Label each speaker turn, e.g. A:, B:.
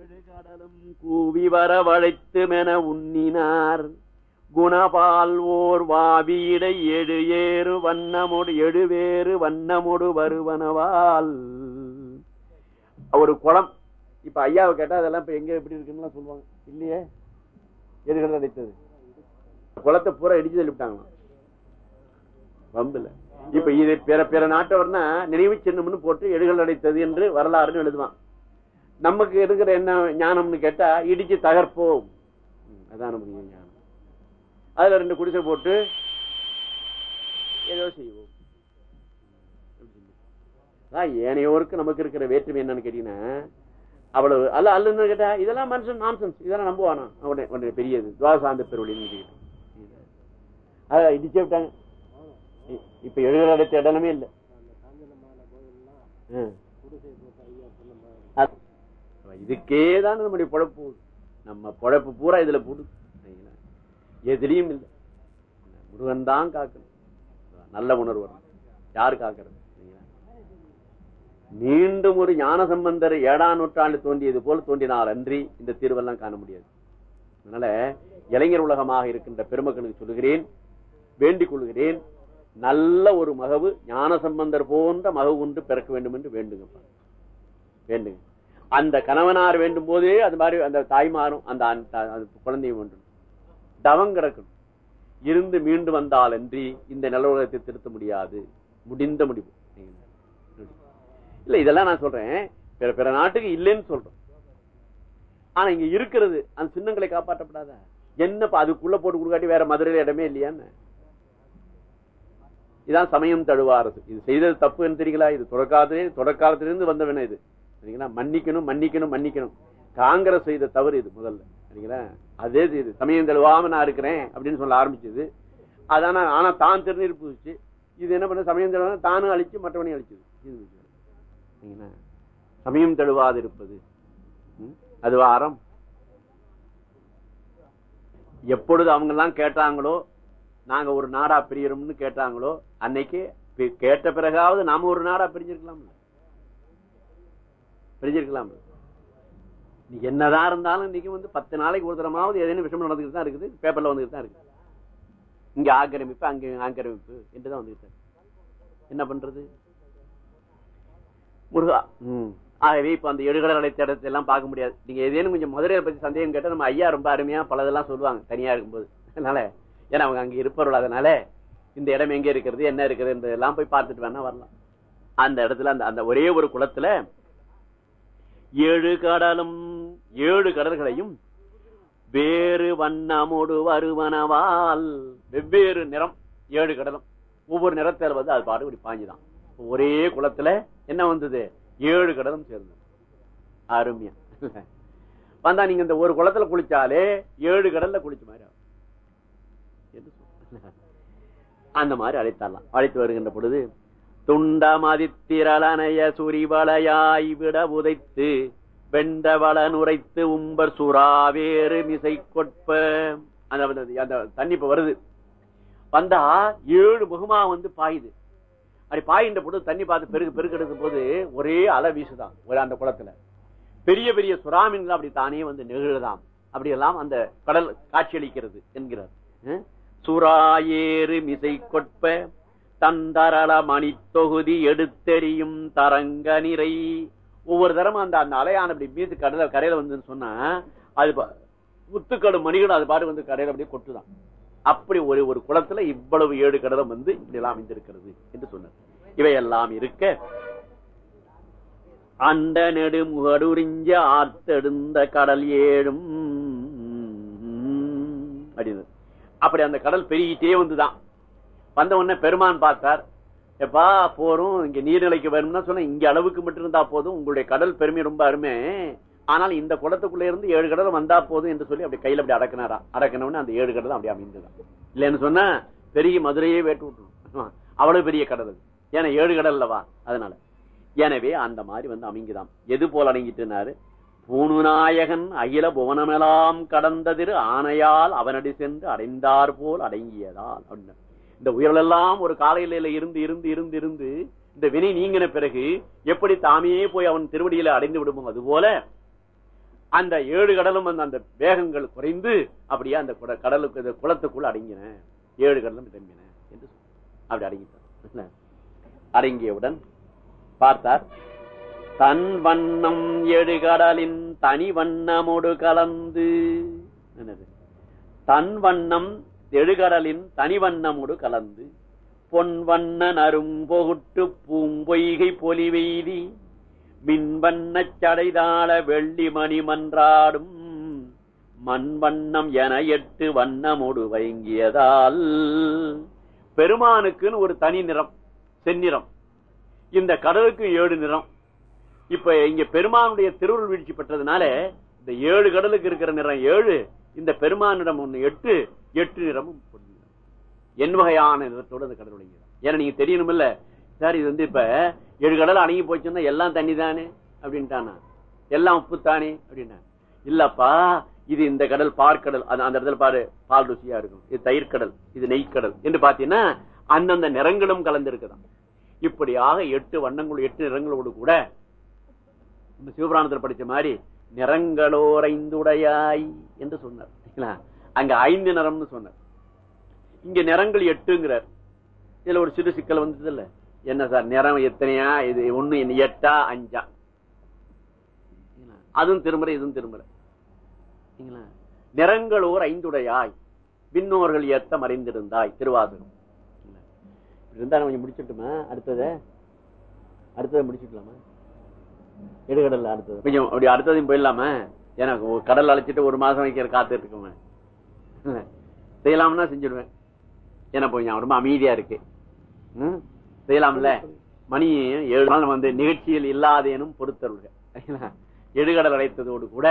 A: கடலும் கூவி வரவழைத்துமென உண்ணினார். குணபால் ஓர் வாவியிடை எழு ஏறு வண்ணமொடு எழுவேறு வண்ணமொடு வருவனவால். ஒரு குளம். இப்ப ஐயாவை கேட்டா அதெல்லாம் இப்ப எங்க எப்படி இருக்குன்னு சொல்லுவாங்க. இல்லையே? எதுகள் அடைத்தது? குளத்தை பூரா இடிச்சு தள்ளிவிட்டாங்களாம். வம்புல. இப்ப இது பிற பிற நாட்டவர்னா நினைவு சின்னம்னு போட்டு எடுகள் அடைத்தது என்று வரலாறுன்னு எழுதுவான். நமக்கு இருக்கிற என்ன ஞானம்னு கேட்டா இடிச்சு தகர்ப்போம். அதான் நமக்கு ஞானம். அதுல ரெண்டு குடிசை போட்டு ஏதோ செய்வோம். அதான் ஏனையோருக்கு நமக்கு இருக்கிற வேற்றுமை என்னன்னு கேட்டீங்கன்னா அவ்வளவு. அல்ல அல்லன்னு கேட்டா இதெல்லாம் மனுஷன் நான்சன்ஸ் இதெல்லாம் நம்புவானா? உடனே உடனே பெரியது. துவாசாந்த பெருவழின்னு அத இடிச்சே விட்டாங்க. இ- இப்ப எழுதுற அடுத்த இடமே இல்லை. இதுக்கே தான் நம்முடைய பொழப்பு. நம்ம பொழப்பு பூரா இதுல போடுது எதிரியும் இல்லை. முருகன் தான் காக்கணும். நல்ல உணர்வு வரணும் யார் காக்கிறது? சரிங்களா? மீண்டும் ஒரு ஞான சம்பந்தர் ஏழாம் நூற்றாண்டு தோன்றியது போல் தோன்றினால் அன்றி இந்த தீர்வெல்லாம் காண முடியாது. அதனால இளைஞர் உலகமாக இருக்கின்ற பெருமக்களுக்கு சொல்லுகிறேன் வேண்டிக் கொள்கிறேன். நல்ல ஒரு மகவு ஞான சம்பந்தர் போன்ற மகவு ஒன்று பிறக்க வேண்டும் என்று வேண்டுங்க வேண்டுங்க. அந்த கணவனார் வேண்டும் போதே அது மாதிரி அந்த தாய்மாரும் அந்த அந்த- குழந்தையும் வேண்டும் தவம் கிடக்கும் இருந்து மீண்டு வந்தால் அன்றி இந்த நிலவரத்தை திருத்த முடியாது. முடிந்த முடிவு. இல்ல இதெல்லாம் நான் சொல்றேன். பிற பிற நாட்டுக்கு இல்லைன்னு சொல்றோம். ஆனா இங்க இருக்கிறது அந்த சின்னங்களை காப்பாற்றப்படாத. என்ன அதுக்குள்ள போட்டு கொடுக்காட்டி வேற மதுரையில இடமே இல்லையான்னு? இதான் சமயம் தழுவாரது அரசு. இது செய்தது தப்புன்னு தெரியுங்களா? இது தொடக்காதே தொடக்காலத்திலிருந்து வந்தவன இது. சரிங்களா? மன்னிக்கணும் மன்னிக்கணும் மன்னிக்கணும். காங்கிரஸ் செய்த தவறு இது முதல்ல. சரிங்களா? அதே இது சமயம் தெளிவாம நான் இருக்கிறேன் அப்படின்னு சொல்ல ஆரம்பிச்சது. அதான ஆனா தான் திருநீர் பூசிச்சு. இது என்ன பண்ண சமயம் தெளிவான தானும் அழிச்சு மற்றவனையும் அழிச்சது. இது சரிங்களா? சமயம் தெளிவாது இருப்பது அது வாரம். எப்பொழுது அவங்க எல்லாம் கேட்டாங்களோ நாங்க ஒரு நாடா பிரியறோம்னு கேட்டாங்களோ அன்னைக்கு கேட்ட பிறகாவது நாம ஒரு நாடா பிரிஞ்சிருக்கலாம்ல. பிரிஞ்சிருக்கலாம்ல நீ என்னதான் இருந்தாலும் இன்னைக்கு வந்து பத்து நாளைக்கு ஒரு தரமாவது ஏதேனும் விஷயம் நடந்துக்கிட்டு தான் இருக்குது. பேப்பர்ல வந்துகிட்டு தான் இருக்குது. இங்க ஆக்கிரமிப்பு அங்க ஆக்கிரமிப்பு என்றுதான் வந்துகிட்டு இருக்கு. என்ன பண்றது? முருகா ம். ஆகவே இப்ப அந்த எடுகடல் அடைத்த எல்லாம் பார்க்க முடியாது. நீங்க ஏதேனும் கொஞ்சம் மதுரையை பத்தி சந்தேகம் கேட்டா நம்ம ஐயா ரொம்ப அருமையா பலதெல்லாம் சொல்லுவாங்க தனியா இருக்கும்போது. அதனால ஏன்னா அவங்க அங்க இருப்பவர்கள். அதனால இந்த இடம் எங்க இருக்கிறது என்ன இருக்குது என்பதெல்லாம் போய் பார்த்துட்டு வேணா வரலாம். அந்த இடத்துல அந்த அந்த ஒரே ஒரு குளத்துல ஏழு கடலும் ஏழு கடல்களையும் வேறு வண்ணமோடு வருவனவால் வெவ்வேறு நிறம் ஏழு கடலும். ஒவ்வொரு நிறத்தில் வந்து அது பாடு இப்படி பாஞ்சுதான் ஒரே குளத்துல என்ன வந்தது? ஏழு கடலும் சேர்ந்தது. அருமையா. வந்தா நீங்க இந்த ஒரு குளத்துல குளிச்சாலே ஏழு கடல்ல குளிச்ச மாதிரி ஆகும். அந்த மாதிரி அழைத்தாலாம். அழைத்து வருகின்ற பொழுது துண்டமதித்திரளனைய சுரிவளையாய் விட உதைத்து வெண்டவள நுரைத்து உம்பர் சுறாவேறு மிசை கொட்ப அந்த அந்த- தண்ணி இப்ப வருது. வந்தா ஏழு முகமா வந்து பாயுது. அப்படி பாயின்ற பொழுது தண்ணி பார்த்து பெருகு பெருக்கெடுக்கும் போது ஒரே அலை வீசுதான் ஒரு அந்த குளத்துல. பெரிய பெரிய சுறாமீன்கள் அப்படி தானே வந்து நெகிழுதாம். அப்படி எல்லாம் அந்த கடல் காட்சியளிக்கிறது என்கிறார். சுறா சுறாயேறு மிசை கொட்ப தந்தரள மணி தொகுதி எடுத்தெறியும் தரங்க நிறை ஒவ்வொரு தரமும் அந்த அந்த அலையான அப்படி மீது கடல கரையில வந்துன்னு சொன்னா அது பா- முத்துக்கடு மணிகளும் அது பாட்டு வந்து கரையில அப்படியே கொட்டுதான். அப்படி ஒரு ஒரு குளத்துல இவ்வளவு ஏழு கடலம் வந்து இப்படி எல்லாம் அமைந்திருக்கிறது என்று சொன்னார். இவையெல்லாம் இருக்க அண்ட நெடு ஆத்தெடுந்த கடல் ஏழும். அப்படின்னு அப்படி அந்த கடல் பெருகிட்டே வந்துதான். வந்த உடனே பெருமான் பார்த்தார். எப்பா போறோம் இங்க நீர்நிலைக்கு வேணும்னா சொன்ன இங்க அளவுக்கு மட்டும் இருந்தா போதும் உங்களுடைய கடல் பெருமை ரொம்ப அருமை. ஆனால் இந்த குளத்துக்குள்ள இருந்து ஏழு கடல் வந்தா போதும் என்று சொல்லி அப்படி கையில அப்படி அடக்கினாரா? அடக்கணும்னு அந்த ஏழு கடல் அப்படி அமைந்ததான் இல்லைன்னு சொன்னா பெரிய மதுரையே வேட்டு விட்டுரும். அவ்வளவு பெரிய கடல் ஏன்னா ஏழு கடல்லவா அதனால. எனவே அந்த மாதிரி வந்து அமைங்குதாம். எது போல அடங்கிட்டுனாரு? பூணுநாயகன் அகில புவனமெல்லாம் கடந்ததிரு ஆணையால் அவனடி சென்று அடைந்தார் போல் அடங்கியதால் அப்படின்னு. இந்த உயிரெல்லாம் ஒரு காலையில இருந்து இருந்து இருந்து இருந்து இந்த வினை நீங்கின பிறகு எப்படி தாமே போய் அவன் திருவடியில அடைந்து விடுமோ? அது போல அந்த ஏழு கடலும் அந்த அந்த வேகங்கள் குறைந்து அப்படியே அந்த கடலுக்கு இந்த குளத்துக்குள்ள அடங்கின. ஏழு கடலும் நிரம்பின என்று அப்படி அடங்கிட்டார். அடங்கியவுடன் பார்த்தார் தன் வண்ணம் ஏழு கடலின் தனி வண்ணமோடு கலந்து என்னது? தன் வண்ணம் தெழுகடலின் தனிவண்ணமுடு கலந்து பொன் வண்ணன் அரும்பொகுட்டு பூம்பொய்கை பொலிவெய்தி மின்வண்ணச் சடைதாள வெள்ளி மணி மன்றாடும் மண் வண்ணம் என எட்டு வண்ணமுடு வயங்கியதால் பெருமானுக்குன்னு ஒரு தனி நிறம் செந்நிறம். இந்த கடலுக்கு ஏழு நிறம். இப்ப இங்க பெருமானுடைய திருவுருள் வீழ்ச்சி பெற்றதுனால இந்த ஏழு கடலுக்கு இருக்கிற நிறம் ஏழு இந்த பெருமானிடம் ஒண்ணு எட்டு எட்டு நிறமும் பொன் என் வகையான நிறத்தோடு அந்த கடல் விளங்கிடும் ஏன்னா நீங்க தெரியணும் இல்ல சார் இது வந்து இப்ப ஏழு கடல் அணங்கி போச்சுன்னா எல்லாம் தண்ணி தானே அப்படின்ட்டானா. எல்லாம் உப்பு தானே அப்படின்னா. இல்லப்பா இது இந்த கடல் பார்க்கடல் அது அந்த இடத்துல பாரு பால் ருசியா இருக்கும். இது தயிர் கடல் இது நெய்க்கடல் என்று பாத்தீங்கன்னா அந்தந்த நிறங்களும் கலந்திருக்குதாம் இப்படியாக எட்டு வண்ணங்கள் எட்டு நிறங்களோடு கூட சிவபுராணத்தில் படிச்ச மாதிரி நிறங்களோர் ஐந்துடையாய் என்று சொன்னார். அங்க ஐந்து நிறம்னு சொன்னார். இங்க நிறங்கள் எட்டுங்கிறார். இதுல ஒரு சிறு சிக்கல் வந்தது இல்ல என்ன சார் நிறம் எத்தனையா? இது ஒண்ணு என்ன எட்டா? அஞ்சா? அதுவும் திரும்புற இதுவும் திருமுறை நிறங்களோர் ஐந்துடையாய் விண்ணோர்கள் ஏத்த மறைந்திருந்தாய் திருவாசகம் இருந்தா நம்ம முடிச்சுட்டுமா அடுத்தத அடுத்ததை? அடுத்ததை முடிச்சுக்கலாமா இடுகடல் அடுத்தது. கொஞ்சம் அப்படி அடுத்ததையும் போயிடலாமா? எனக்கு கடல் அழைச்சிட்டு ஒரு மாசம் வைக்கிற காத்துட்டு இருக்குமே. செய்யலாம்னா செஞ்சிடுவேன் ஏன்னா கொஞ்சம் ரொம்ப அமைதியா இருக்கு. செய்யலாம்ல? மணி ஏழு நாள் வந்து நிகழ்ச்சியில் இல்லாதேனும் பொறுத்தருள்க. எழுகடல் அடைத்ததோடு கூட